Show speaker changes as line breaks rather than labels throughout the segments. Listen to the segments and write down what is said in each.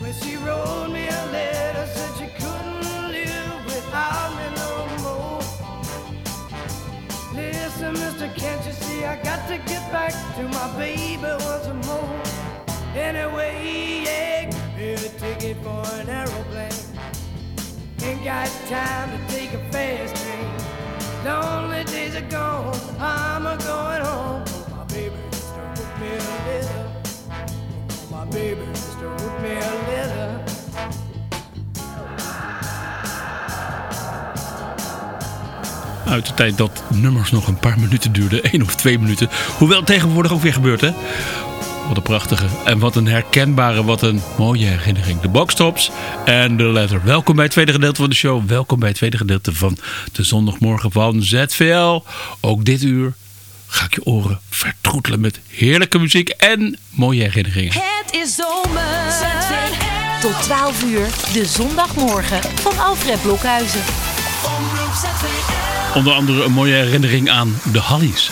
When she wrote me a letter, said she couldn't live without me no more. Listen, mister, can't you see I got to get back to my baby once more? Anyway, yeah, give a ticket for an aeroplane. Ain't got time to take a fast train. Lonely days are gone, I'm a going home. My baby just wrote me a letter. Baby just wrote me a letter.
Uit de tijd dat nummers nog een paar minuten duurden, één of twee minuten. Hoewel tegenwoordig ook weer gebeurt, hè? Wat een prachtige en wat een herkenbare, wat een mooie herinnering. De boxtops en de letter. Welkom bij het tweede gedeelte van de show. Welkom bij het tweede gedeelte van de zondagmorgen van ZVL. Ook dit uur ga ik je oren vertroetelen met heerlijke muziek en mooie herinneringen.
Het is zomer. Tot 12 uur, de zondagmorgen van Alfred Blokhuizen.
Onder andere een mooie herinnering aan de Hallies.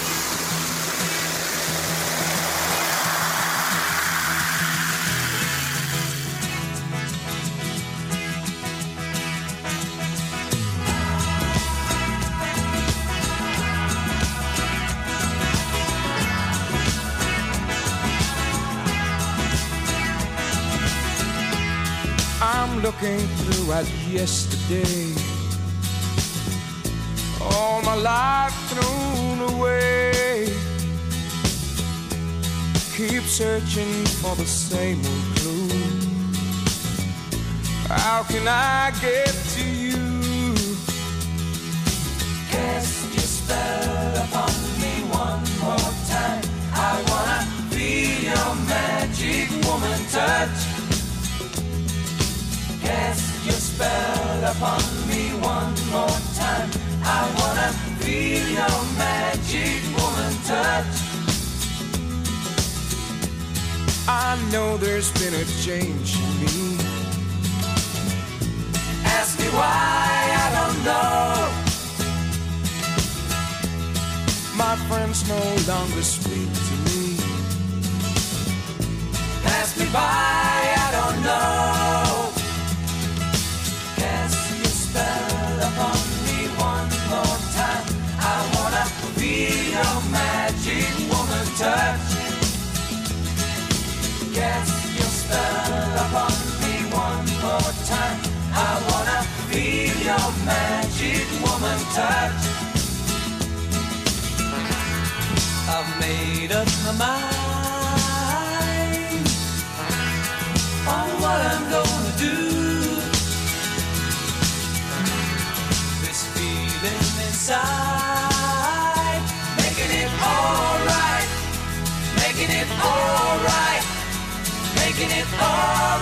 Yesterday. All my life thrown away. Keep searching for the same old clue. How can I get to you? Cast your spell upon me one more time. I wanna feel your magic woman touch. Cast spell upon me one more time. I wanna feel your magic woman touch. I know there's been a change in me. Ask me why, I don't know. My friends no longer speak to me. Pass me by, I don't know. Touch. I've made up my mind on what I'm gonna do. This feeling inside, making it alright, making it alright, making it alright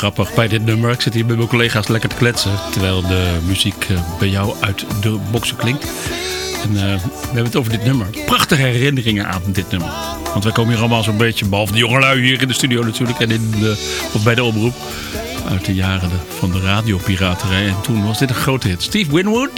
grappig bij dit nummer. Ik zit hier met mijn collega's lekker te kletsen. Terwijl de muziek eh, bij jou uit de boksen klinkt. En uh, we hebben het over dit nummer. Prachtige herinneringen aan dit nummer. Want wij komen hier allemaal zo'n beetje, behalve de jongelui hier in de studio natuurlijk. En in of bij de oproep. Uit de jaren van de radiopiraterij. En toen was dit een grote hit. Steve Winwood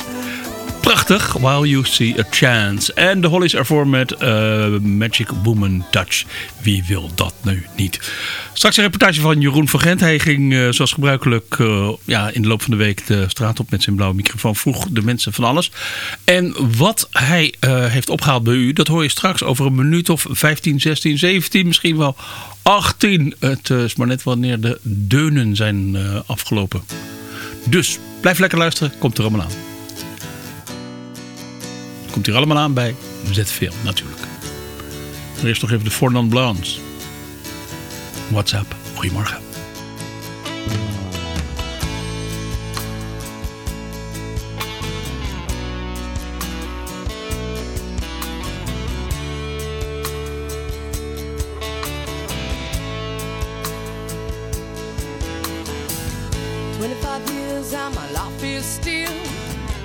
prachtig. While You See a Chance. En de Hollies ervoor met uh, Magic Woman Touch. Wie wil dat nu niet? Straks een reportage van Jeroen van Gent. Hij ging uh, zoals gebruikelijk uh, ja, in de loop van de week de straat op met zijn blauwe microfoon. Vroeg de mensen van alles. En wat hij heeft opgehaald bij u, dat hoor je straks over een minuut of 15, 16, 17, misschien wel 18. Het is maar net wanneer de deunen zijn afgelopen. Dus blijf lekker luisteren. Komt er allemaal aan. Komt hier allemaal aan bij Z-Film natuurlijk. Er is nog even de Fornan Blondes. WhatsApp. Goedemorgen.
Twenty-five years and my life is still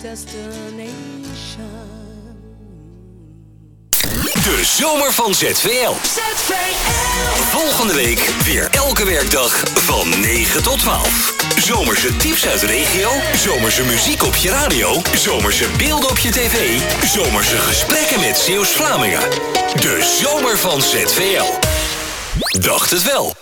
destination.
De zomer van ZVL.
ZVL.
Volgende week weer elke werkdag van 9 tot 12. Zomerse tips uit de regio. Zomerse muziek op je radio. Zomerse beelden op je tv. Zomerse gesprekken met Zeeuws-Vlamingen. De zomer van ZVL. Dacht het wel.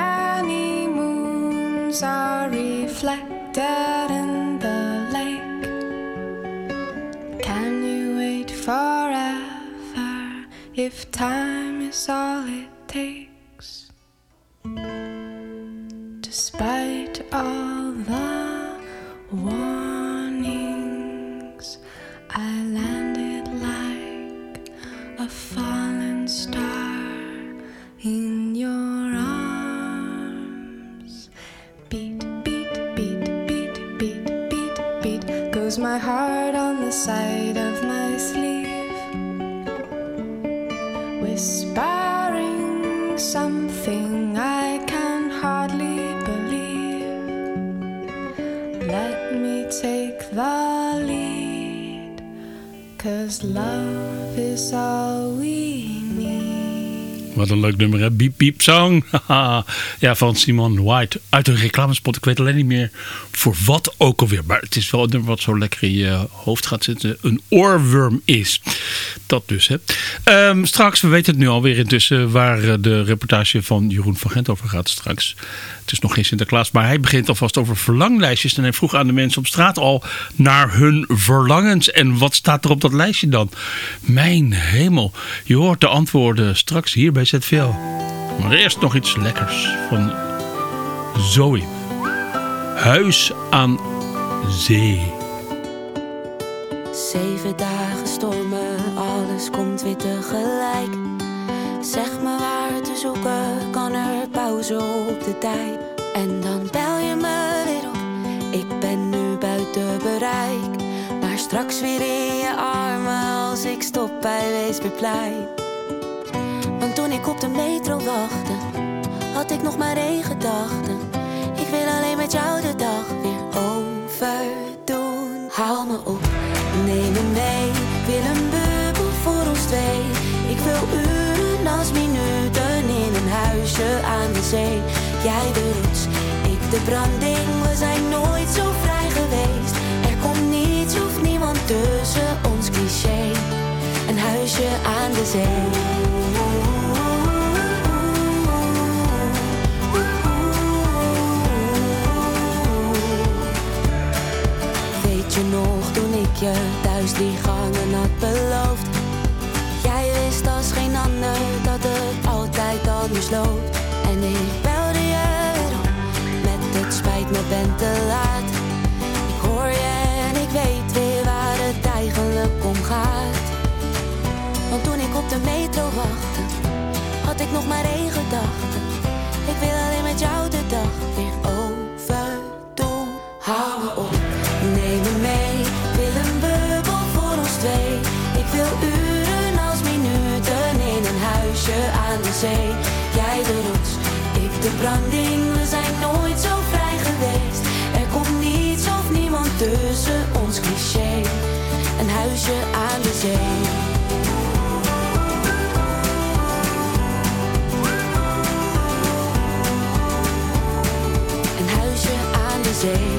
reflected in the lake? Can you wait forever if time is all it takes? Despite all Cause love is all we.
Wat een leuk nummer, hè? Beep Beep Song. Ja, van Simon White. Uit een reclamespot. Ik weet alleen niet meer voor wat ook alweer. Maar het is wel een nummer wat zo lekker in je hoofd gaat zitten. Een oorworm is. Dat dus, hè. Ehm, straks, we weten het nu alweer intussen... waar eh, de reportage van Jeroen van Gent over gaat straks. Het is nog geen Sinterklaas, maar hij begint alvast over verlanglijstjes. En hij vroeg aan de mensen op straat al naar hun verlangens. En wat staat er op dat lijstje dan? Mijn hemel. Je hoort de antwoorden straks hier bij ZVL. Maar eerst nog iets lekkers van Zoe. Huis aan zee.
Zeven dagen stormen, alles komt weer tegelijk. Zeg me waar te zoeken, kan er pauze op de tijd. En dan bel je me weer op, ik ben nu buiten bereik. Maar straks weer in je armen als ik stop bij Weesperplein. Want toen ik op de metro wachtte, had ik nog maar één gedachte. Ik wil alleen met jou de dag weer overdoen. Haal me op, neem me mee. Wil een bubbel voor ons twee. Ik wil uren als minuten in een huisje aan de zee. Jij de ik de branding. We zijn nooit zo vrij geweest. Er komt niets of niemand tussen ons cliché. Een huisje aan de zee. Toen ik je thuis die gangen had beloofd? Jij wist als geen ander dat het altijd anders loopt. En ik belde je weer op met het spijt me ben te laat. Ik hoor je en ik weet weer waar het eigenlijk om gaat. Want toen ik op de metro wachtte, had ik nog maar één gedachte. Ik wil alleen met jou de dag aan de zee. Jij de rots, ik de branding. We zijn nooit zo vrij geweest. Er komt niets of niemand tussen ons cliché. Een huisje aan de zee. Een huisje aan de zee.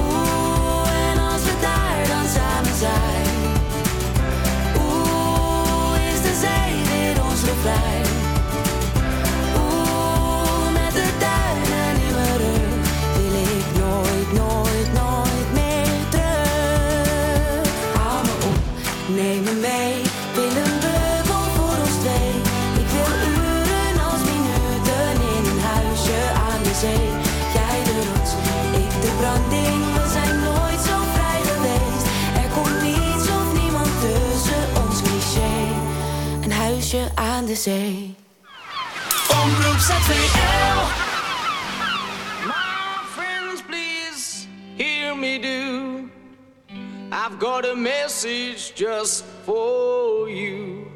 Oeh, en als we daar dan samen zijn. Oeh, is de zee weer ons refrein. De zee.
Omroep ZVL. My friends, please hear me do. I've got a message just for you.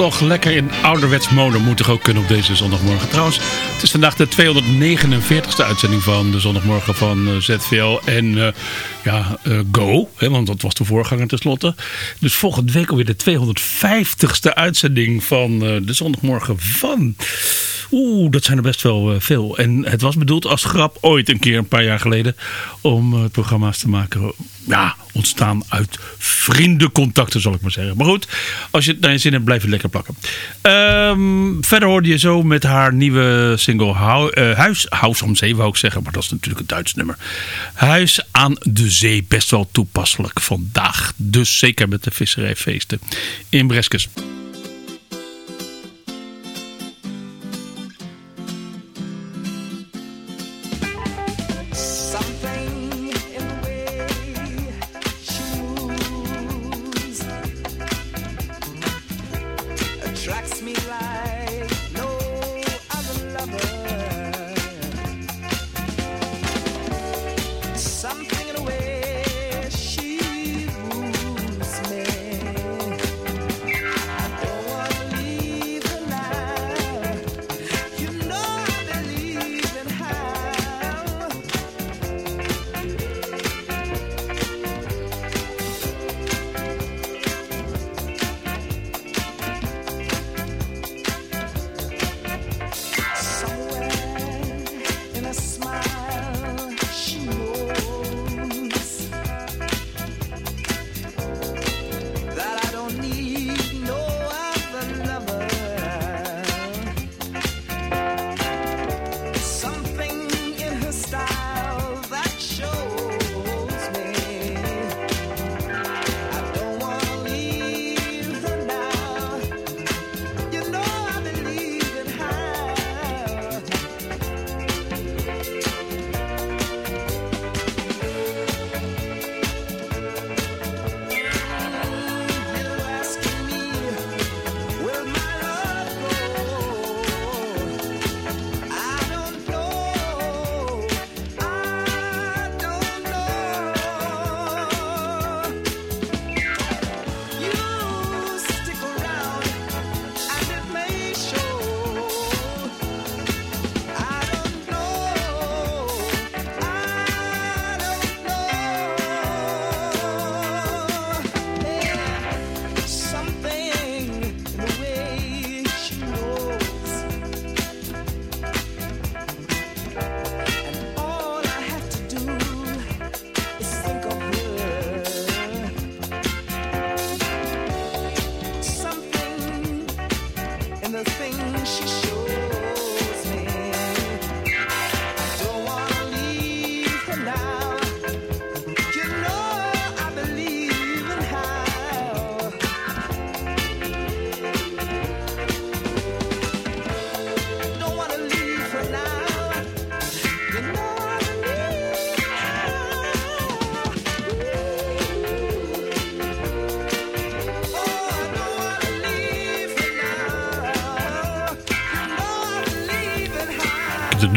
Nog lekker in ouderwets mode moet toch ook kunnen op deze zondagmorgen. Trouwens, het is vandaag de 249ste uitzending van de zondagmorgen van eh, ZVL en eh, ja, eh, Go. Hè, want dat was de voorganger tenslotte. Dus volgende week alweer de 250ste uitzending van de zondagmorgen van... Oeh, dat zijn er best wel eh, veel. En het was bedoeld als grap ooit een keer, een paar jaar geleden, om eh, programma's te maken. Ja, ontstaan uit vriendencontacten, zal ik maar zeggen. Maar goed, als je het naar je zin hebt, blijf je lekker plakken. Ehm, verder hoorde je zo met haar nieuwe single Hou- eh, Huis, Huis om Zee, wou ik zeggen. Maar dat is natuurlijk een Duits nummer. Huis aan de Zee, best wel toepasselijk vandaag. Dus zeker met de visserijfeesten in Breskes.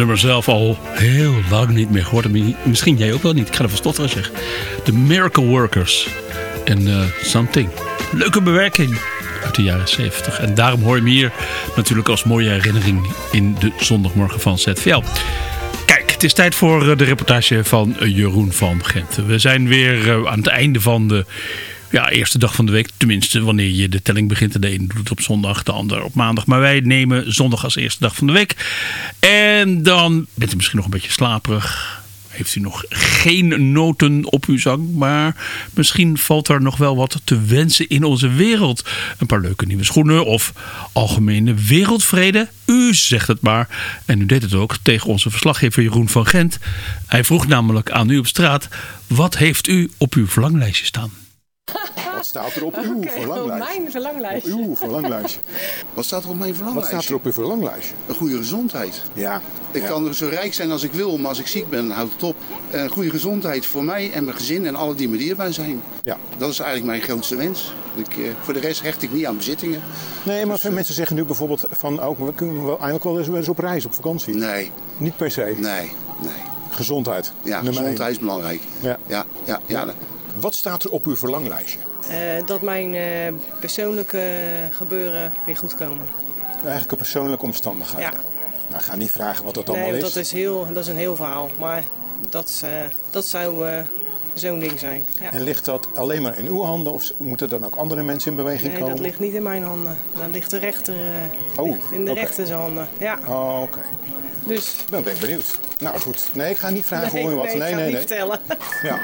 Nummer zelf al heel lang niet meer gehoord. En Misschien jij ook wel niet. Ik ga ervan stotteren zeggen. The Miracle Workers. En eh, Something. Leuke bewerking uit de jaren 70. En daarom hoor je hem hier natuurlijk als mooie herinnering in de zondagmorgen van ZVL. Kijk, het is tijd voor eh, de reportage van eh, Jeroen van Gent. We zijn weer aan het einde van de ja, eerste dag van de week. Tenminste, wanneer je de telling begint. De ene doet het op zondag, de ander op maandag. Maar wij nemen zondag als eerste dag van de week. En dan bent u misschien nog een beetje slaperig. Heeft u nog geen noten op uw zang, maar misschien valt er nog wel wat te wensen in onze wereld. Een paar leuke nieuwe schoenen of algemene wereldvrede. U zegt het maar. En u deed het ook tegen onze verslaggever Jeroen van Gent. Hij vroeg namelijk aan u op straat: wat heeft u op uw verlanglijstje staan?
Wat staat er op uw verlanglijstje?
oh, mijn verlanglijstje.
Op uw verlanglijstje.
Wat staat er op mijn
Wat
verlanglijstje?
staat er op uw verlanglijstje?
Een goede gezondheid.
Ja.
Ik
ja.
kan zo rijk zijn als ik wil, maar als ik ziek ben, houdt het op. Een goede gezondheid voor mij en mijn gezin en alle die me dierbaar zijn.
Ja.
Dat is eigenlijk mijn grootste wens. Ik, eh, voor de rest hecht ik niet aan bezittingen.
Nee, maar veel mensen zeggen nu bijvoorbeeld van ook, we kunnen wel eindelijk wel eens, op reis, op vakantie.
Nee,
Niet per se.
nee, nee.
Gezondheid.
Ja, gezondheid is belangrijk.
Ja.
Ja, ja, ja.
Wat staat er op uw verlanglijstje?
Eh, dat mijn eh, persoonlijke gebeuren weer goed komen.
Eigenlijk persoonlijke omstandigheden.
Ja.
Nou, ik ga niet vragen wat dat
Nee,
allemaal is.
dat is, heel, dat is een heel verhaal. Maar dat, eh, dat zou zo'n ding zijn. Ja.
En ligt dat alleen maar in uw handen of moeten dan ook andere mensen in beweging
Nee,
komen?
dat ligt niet in mijn handen. Dat ligt de rechter
Oh,
ligt in de rechters handen. Ja,
Oh, oké.
dus...
Dan ben ik benieuwd. Nou goed, nee, ik ga niet vragen
nee,
hoe en wat.
nee, ik
Nee,
ga
nee,
het
nee.
niet vertellen.
Ja.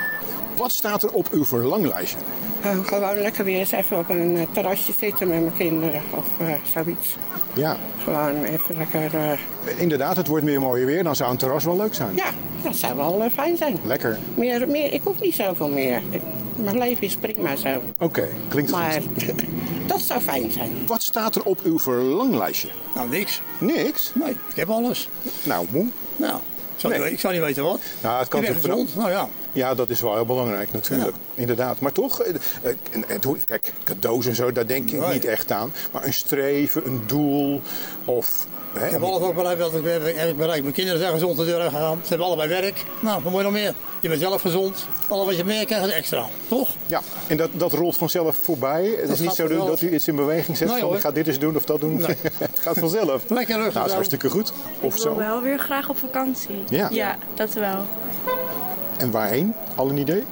Wat staat er op uw verlanglijstje?
Uh, gewoon lekker weer eens even op een eh, terrasje zitten met mijn kinderen of eh, zoiets.
Ja,
Gewoon even lekker. eh,
inderdaad, het wordt weer mooier weer. Dan zou een terras wel leuk zijn.
ja, dat zou wel eh, fijn zijn.
Lekker.
Meer, meer, ik hoef niet zoveel meer. Ik- mijn leven is prima zo.
Oké, klinkt
Maar
goed.
dat zou fijn zijn.
Wat staat er op uw verlanglijstje?
Nou, niks.
Niks?
Nee, ik heb alles.
Nou, moe.
Nou, zou,
Nee.
niet, ik zou niet weten wat.
Nou, het kan
ik gezond. Nou ja.
Ja, dat is wel heel belangrijk natuurlijk. Inderdaad. Maar toch, eh, eh, kijk, cadeaus en zo, daar denk ik
Nee.
niet echt aan. Maar een streven, een doel of... Hè,
Ik heb alles ook bereikt wat ik heb, heb ik bereikt. Mijn kinderen zijn gezond de deur gegaan. Ze hebben allebei werk. Nou, wat moet je nog meer? Je bent zelf gezond. Alles wat je meer krijgt is extra. Toch?
Ja, en dat, dat rolt vanzelf voorbij. Het
Dat
is niet zo
vanzelf.
dat u iets in beweging zet
Nee,
van ik ga dit eens doen of dat doen.
Nee.
het gaat vanzelf.
Lekker rustig
Nou, dat is hartstikke goed. Of
Ik wil
zo.
wel weer graag op vakantie.
Ja.
dat wel.
En waarheen? Al een idee?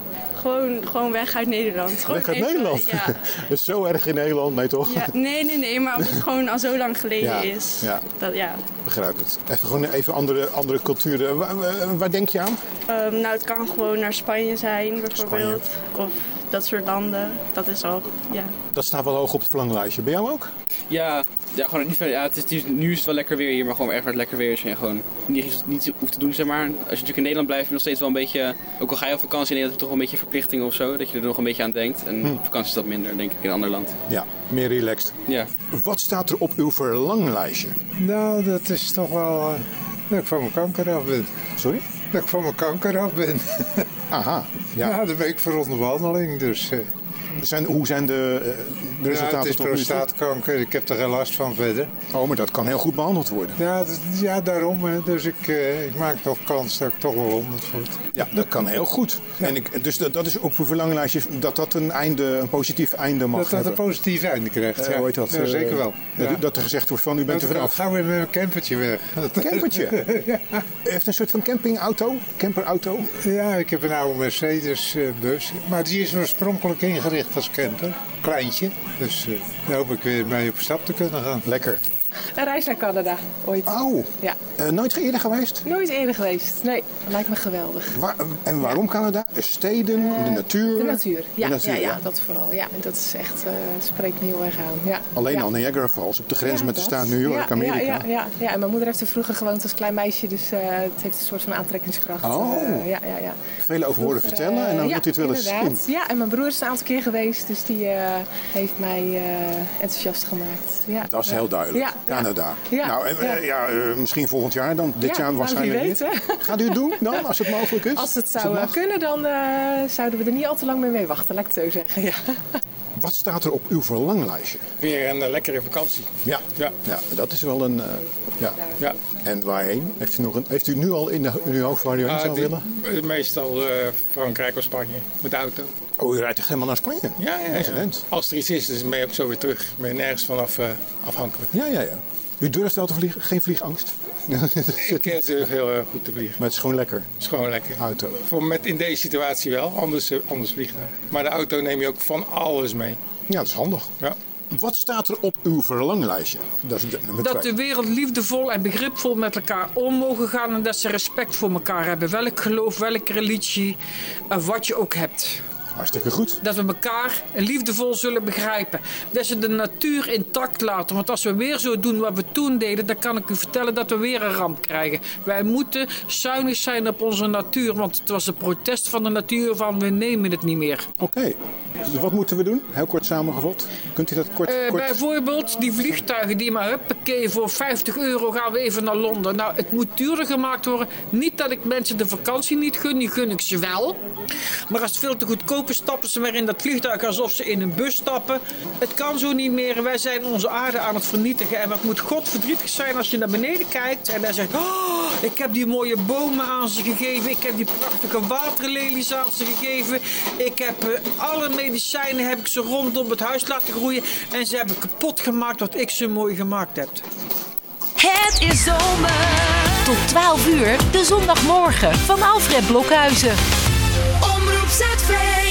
Gewoon, gewoon weg uit Nederland. Gewoon
Weg uit
even-
Nederland?
Ja.
Dat is zo erg in Nederland, nee toch?
ja. Nee, nee, nee, maar omdat het gewoon al zo lang geleden
Ja,
is.
ja.
Dat, ja.
Begrijp het. Even gewoon even andere, andere culturen. Waar, waar- waar denk je aan?
Ehm, nou, het kan gewoon naar Spanje zijn, bijvoorbeeld. Of dat soort landen. Dat is al, ja.
Dat staat wel hoog op het verlanglijstje. Bij jou ook?
Ja, ja, gewoon niet, ver- ja het is, het is- nu is het wel lekker weer hier, maar gewoon echt waar het lekker weer is. En gewoon niet, niet hoeft te doen, zeg maar. Als je natuurlijk in Nederland blijft, heb je nog steeds wel een beetje... Ook al ga je op vakantie in Nederland, heb je toch wel een beetje verplichtingen of zo. Dat je er nog een beetje aan denkt. En
Hm.
op vakantie is dat minder, denk ik, in een ander land.
Ja, meer relaxed.
Ja.
Wat staat er op uw verlanglijstje?
Nou, dat is toch wel eh, dat ik van mijn kanker af ben.
Sorry?
Dat ik van mijn kanker af ben.
Aha, ja.
Ja, dan ben ik voor onder behandeling, dus...
Zijn, hoe zijn de, eh, de resultaten
het is prostaatkanker, ik heb er geen last van verder.
Oh, maar dat kan heel goed behandeld worden.
Ja, dat- ja daarom. Hè. Dus ik, eh, ik maak nog kans dat ik toch wel 100 word.
Ja, dat kan heel goed. En ik, dus dat, dat is op uw verlanglijstje dat dat een, einde, een positief einde mag
Dat dat een
hebben.
positief einde krijgt,
Eh,
ja.
hoe heet dat?
Ja, zeker wel.
dat-. Dat er gezegd wordt van u bent er vanaf.
gaan we met mijn campertje weg.
Campertje?
ja.
Heeft een soort van campingauto? Camperauto?
Ja, ik heb een oude Mercedes bus. Maar die is oorspronkelijk ingericht als camper. Kleintje. Dus eh, daar hoop ik weer mee op stap te kunnen gaan.
Lekker.
Een reis naar Canada, ooit. Ja.
eh, nooit eerder geweest?
Nooit eerder geweest. Nee, lijkt me geweldig.
Waar, en waarom Canada? De steden, de natuur?
De natuur. Ja,
De natuur,
ja, dat vooral. Ja, en dat is echt, eh, spreekt me heel erg aan. Ja.
Alleen al Niagara Falls, op de grens met de staat New York,
ja,
Amerika.
Ja, ja, ja, ja, en mijn moeder heeft er vroeger gewoond als klein meisje, dus eh, het heeft een soort van aantrekkingskracht.
Oh.
Eh, ja, ja, ja.
Veel over horen vertellen en dan
eh,
moet het wel eens zien.
Ja, en mijn broer is een aantal keer geweest, dus die eh, heeft mij eh, enthousiast gemaakt. Ja.
Dat is heel duidelijk.
Ja,
Canada.
Ja.
Nou, en,
Ja.
eh, ja, eh, misschien volgend jaar dan. Dit
Ja,
jaar waarschijnlijk
wie
niet. Gaat u het doen dan, als het mogelijk is?
Als het
Als
zou
het
eh, kunnen, dan eh, zouden we er niet al te lang mee mee wachten, laat ik het zo zeggen. Ja.
Wat staat er op uw verlanglijstje?
Weer een lekkere vakantie.
Ja.
Ja.
ja, dat is wel een... eh, ja.
Ja.
En waarheen? Heeft u, nog een, heeft u nu al in, de, in uw hoofd waar u heen
Ah,
zou
die-
willen?
Meestal eh, Frankrijk of Spanje met de auto.
Oh, u rijdt echt helemaal naar Spanje?
Ja, ja, ja.
Excellent.
Als er iets is, dus ben je ook zo weer terug. Ben je nergens vanaf eh, afhankelijk.
Ja, ja, ja. U durft wel te vliegen? Geen vliegangst?
Ik eh, durf heel eh, goed te vliegen.
Maar het is gewoon lekker.
Het is gewoon lekker.
Auto.
Voor met in deze situatie wel, anders, eh, anders vliegtuig. Maar de auto neem je ook van alles mee.
Ja, dat is handig.
Ja.
Wat staat er op uw verlanglijstje? Dat is de, nummer
Dat de wereld liefdevol en begripvol met elkaar om mogen gaan en dat ze respect voor elkaar hebben. Welk geloof, welke religie en wat je ook hebt.
Hartstikke goed.
Dat we elkaar liefdevol zullen begrijpen. Dat ze de natuur intact laten. Want als we weer zo doen wat we toen deden, dan kan ik u vertellen dat we weer een ramp krijgen. Wij moeten zuinig zijn op onze natuur. Want het was de protest van de natuur van we nemen het niet meer.
Oké. Dus wat moeten we doen? Heel kort samengevat. Kunt u dat kort...
Eh,
kort...
bijvoorbeeld die vliegtuigen die maar huppakee voor 50 euro gaan we even naar Londen. Nou, het moet duurder gemaakt worden. Niet dat ik mensen de vakantie niet gun, die gun ik ze wel. Maar als het veel te goedkoop is, stappen ze maar in dat vliegtuig alsof ze in een bus stappen. Het kan zo niet meer. Wij zijn onze aarde aan het vernietigen. En wat moet God verdrietig zijn als je naar beneden kijkt en hij zegt: oh, Ik heb die mooie bomen aan ze gegeven. Ik heb die prachtige waterlelies aan ze gegeven. Ik heb eh, alle medicijnen heb ik ze rondom het huis laten groeien. En ze hebben kapot gemaakt wat ik ze mooi gemaakt heb.
Het is zomer. Tot 12 uur, de zondagmorgen van Alfred Blokhuizen.
Omroep ZVL.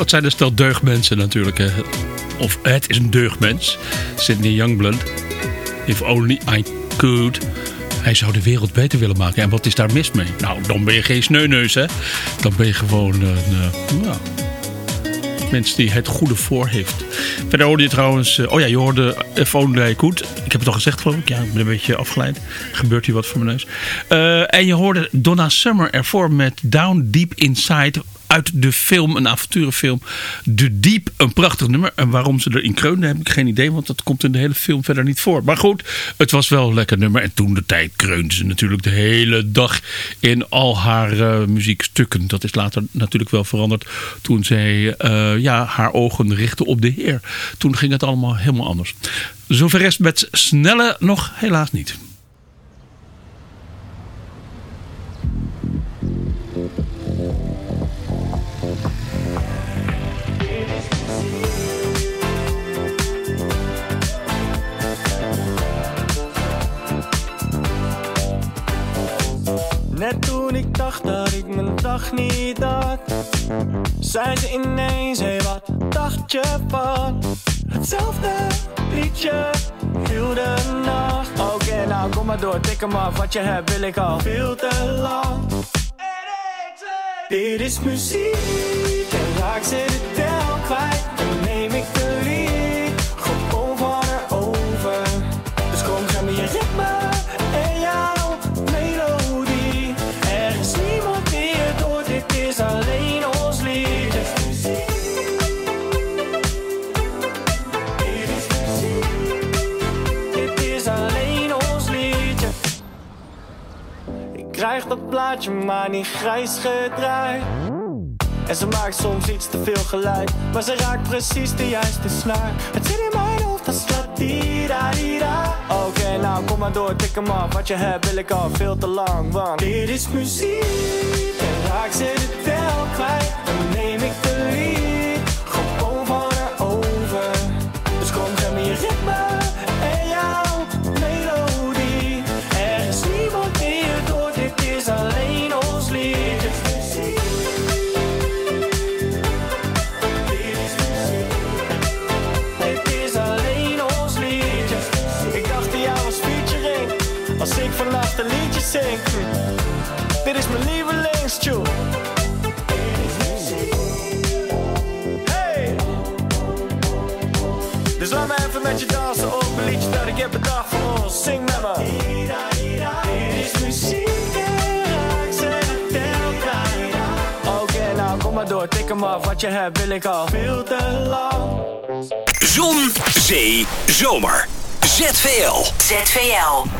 Het zijn een stel deugdmensen natuurlijk. Of het is een deugdmens. Sydney Youngblood. If only I could. Hij zou de wereld beter willen maken. En wat is daar mis mee? Nou, dan ben je geen sneuneus, hè. Dan ben je gewoon een... eh, nou, mens die het goede voor heeft. Verder hoorde je trouwens... eh, oh ja, je hoorde If Only I Could. Ik heb het al gezegd, geloof ik. Ja, ik ben een beetje afgeleid. Gebeurt hier wat voor mijn neus. Eh, en je hoorde Donna Summer ervoor met Down Deep Inside... uit de film, een avonturenfilm. De Diep, een prachtig nummer. En waarom ze erin kreunde, heb ik geen idee. Want dat komt in de hele film verder niet voor. Maar goed, het was wel een lekker nummer. En toen de tijd kreunde ze natuurlijk de hele dag in al haar eh, muziekstukken. Dat is later natuurlijk wel veranderd. Toen zij eh, ja, haar ogen richtte op de Heer. Toen ging het allemaal helemaal anders. Zover is met Snelle nog helaas niet.
Net toen ik dacht dat ik mijn dag niet had, zei ze ineens: Hé, wat dacht je van hetzelfde liedje heel de nacht? Oké, nou kom maar door, tik hem af. Wat je hebt wil ik al veel te lang. Dit is muziek en raak ze de tel dat plaatje maar niet grijs gedraaid. En ze maakt soms iets te veel geluid, maar ze raakt precies de juiste snaar. Het zit in mijn hoofd, dat die da da. Oké, nou kom maar door, tik hem af. Wat je hebt wil ik al veel te lang, want dit is muziek. En raak ze de tel kwijt, dan neem ik de lead. Dit is mijn lievelingstune. Hey! Dus laat me even met je dansen op een liedje dat ik heb bedacht voor ons. Zing met me. Dit is muziek nou kom maar door, tik hem af. Wat je hebt wil ik al veel te lang.
Zon, zee, zomer. ZVL.
ZVL.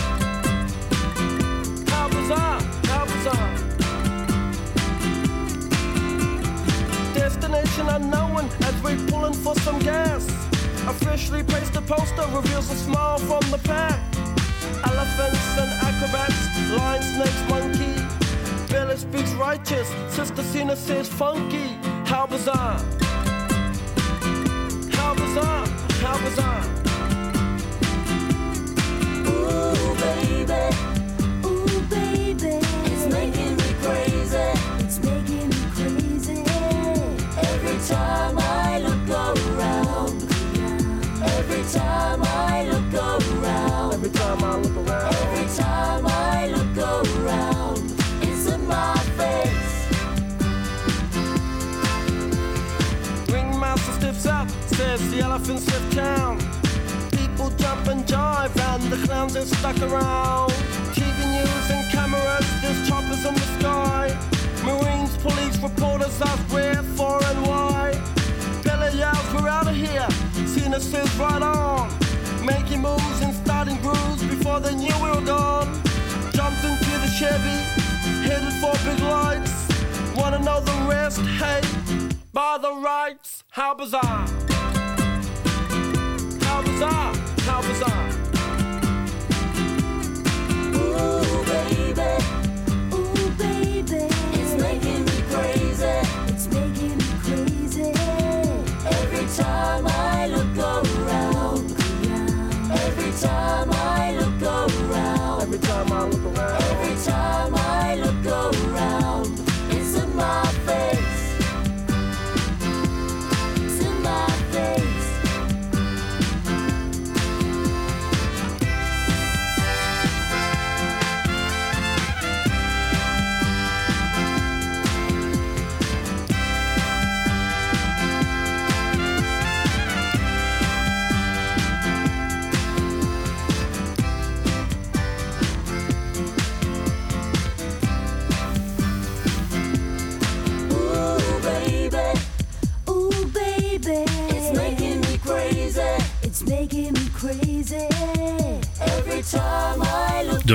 Unknown as we're pulling for some gas. Officially placed a poster reveals a smile from the pack. Elephants and acrobats, lion, snakes, monkey. Billy speaks righteous, Sister Cena says funky. How bizarre! How bizarre! How bizarre!
Ooh, baby. Time I look around. Every time I look around.
Every time I look around.
It's in my face.
Ringmaster stiffs up, says the elephants left town. People jump and jive, and the clowns are stuck around. TV news and cameras, there's choppers in the sky. Marines, police, reporters ask where, for, and why. Says, right on. Making moves and starting grooves before they knew we were gone. Jumped into the Chevy, headed for big lights. Wanna know the rest? Hey, by the rights! How bizarre! How bizarre!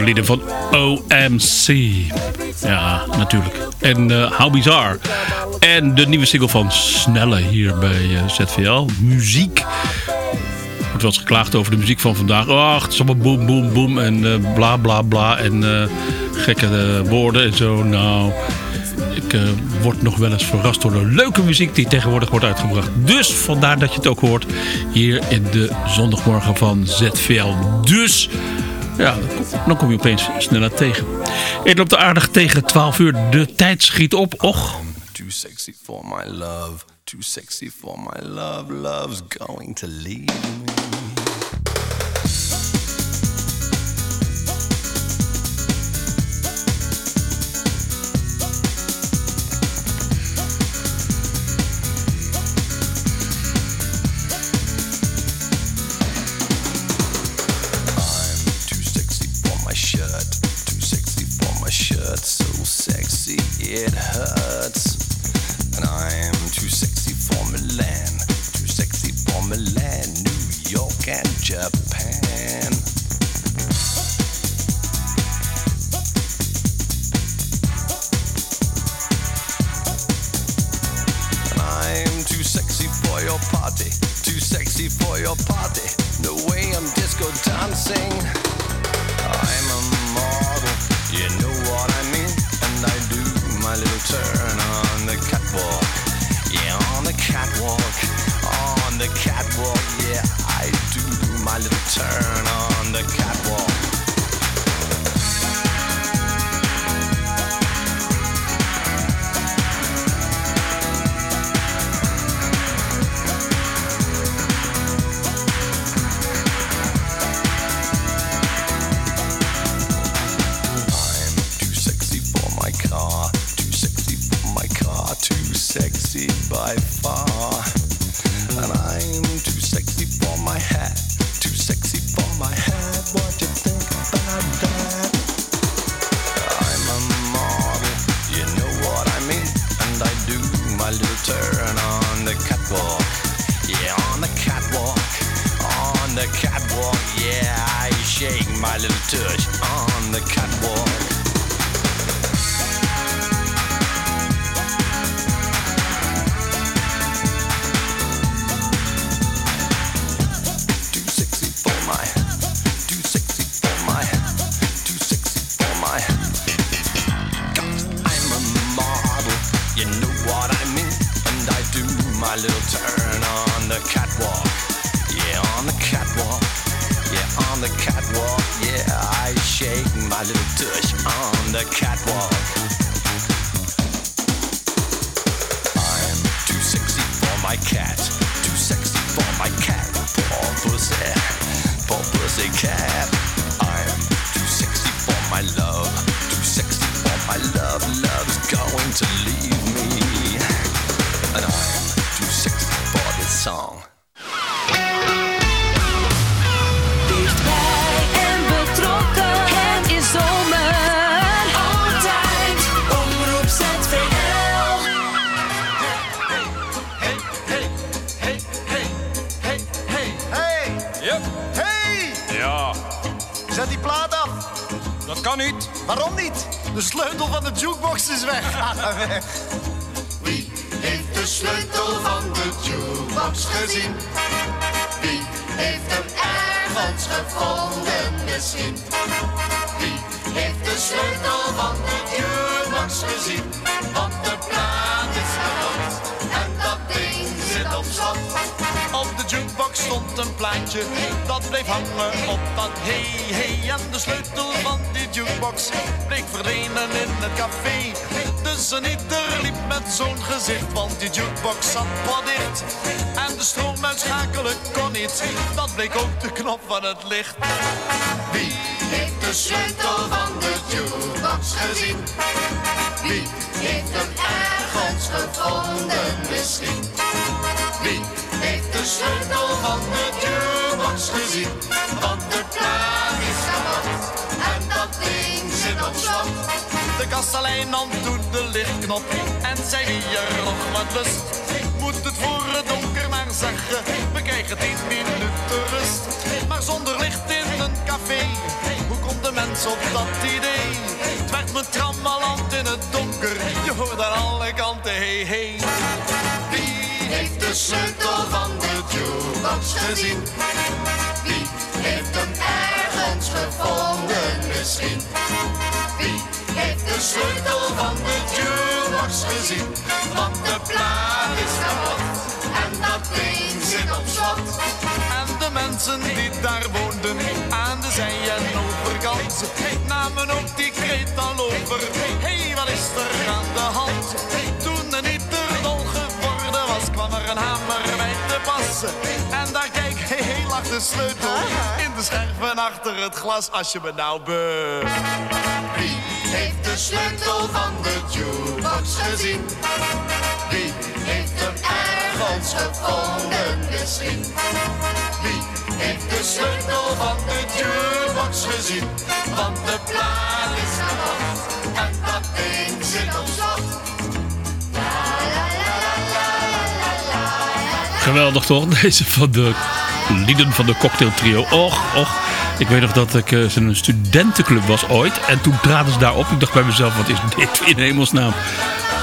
Lieden van OMC. Ja, natuurlijk. En eh How Bizarre. En de nieuwe single van Snelle hier bij eh, ZVL. Muziek. Er wordt wel eens geklaagd over de muziek van vandaag. Ach, het is allemaal boem, boem, boem. En eh, bla, bla, bla. En gekke woorden en zo. Nou, ik word nog wel eens verrast door de leuke muziek die tegenwoordig wordt uitgebracht. Dus vandaar dat je het ook hoort hier in de zondagmorgen van ZVL. Dus ja, dan kom, je opeens sneller tegen. Het loopt aardig tegen 12 uur. De tijd schiet op. Och,
Too sexy for my love, too sexy for my love. Love's going to leave me. Milan, New York, and Japan. And I'm too sexy for your party, too sexy for your party. No way I'm disco dancing. My little tush on the catwalk. I'm too sexy for my cat, too sexy for my cat. Poor pussy, poor pussy cat.
Weg. Wie heeft de sleutel van de jukebox gezien? Wie heeft hem ergens gevonden misschien? Wie heeft de sleutel van de jukebox gezien? Want de plaat is kapot en dat ding zit op slot. Op de jukebox stond een plaatje dat bleef hangen op dat hey hey. En de sleutel van die jukebox bleek verdwenen in het café. Dus een ieder liep met zo'n gezicht, want die jukebox zat dicht. En de stroom uitschakelen kon niet, dat bleek ook de knop van het licht. Wie heeft de sleutel van de jukebox gezien? Wie heeft hem ergens gevonden misschien? Wie heeft de sleutel van de jukebox gezien? Want de De kastelein nam toen de lichtknop en wie er nog wat lust. Moet het voor het donker maar zeggen, we krijgen tien minuten rust. Maar zonder licht in een café, hoe komt de mens op dat idee? Het werd me trammeland in het donker, je hoort aan alle kanten hey hey. Wie heeft de sleutel van de jukebox gezien? Wie heeft hem ergens gevonden misschien? Wie heeft de sleutel van de jukebox gezien? Want de plaat is kapot en dat ding zit op slot. En de mensen die daar woonden aan de zij- en overkant namen ook die kreet al over. hey, wat is er aan de hand? Toen een ieder dol geworden was, kwam er een hamer bij te passen. En daar kijk, hey, hey, lag de sleutel in de scherven achter het glas. Als je me nou be... Wie heeft de sleutel van de jukebox gezien? Wie heeft hem ergens gevonden misschien? Wie heeft de sleutel van de jukebox gezien? Want de plaat is kapot en dat ding zit op slot.
Geweldig toch? Deze van de lieden van de cocktail trio. Och, och. Ik weet nog dat ik eh, een studentenclub was ooit. En toen traden ze daar op. Ik dacht bij mezelf, wat is dit in hemelsnaam?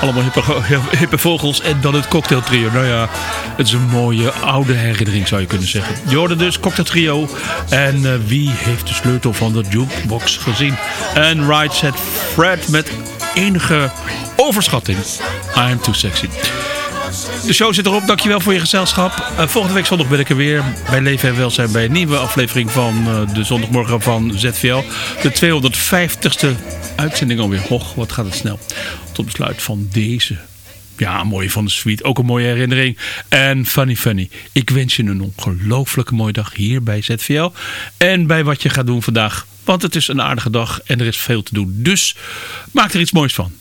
Allemaal hippe, hippe vogels en dan het cocktailtrio. Nou ja, het is een mooie oude herinnering zou je kunnen zeggen. Je hoorde dus cocktailtrio. En eh, wie heeft de sleutel van de jukebox gezien? En Right Set Fred met enige overschatting. I am too sexy. De show zit erop. Dankjewel voor je gezelschap. Eh, volgende week zondag ben ik er weer bij Leven en Welzijn bij een nieuwe aflevering van eh, de zondagmorgen van ZVL. De 250ste uitzending alweer. Och, wat gaat het snel. Tot besluit van deze. Ja, mooie van de suite. Ook een mooie herinnering. En funny funny. Ik wens je een ongelooflijke mooie dag hier bij ZVL. En bij wat je gaat doen vandaag. Want het is een aardige dag en er is veel te doen. Dus maak er iets moois van.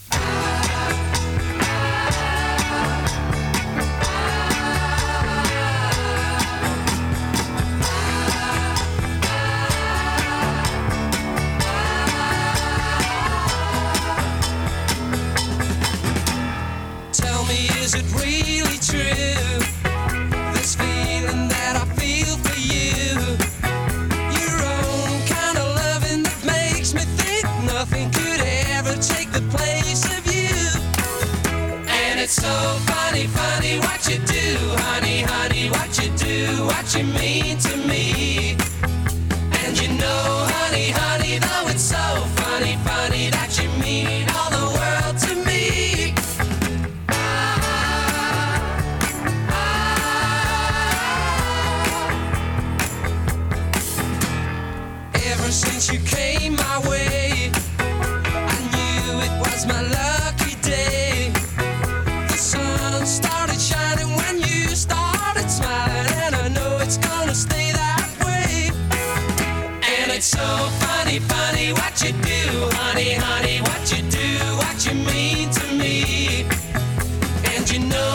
You know,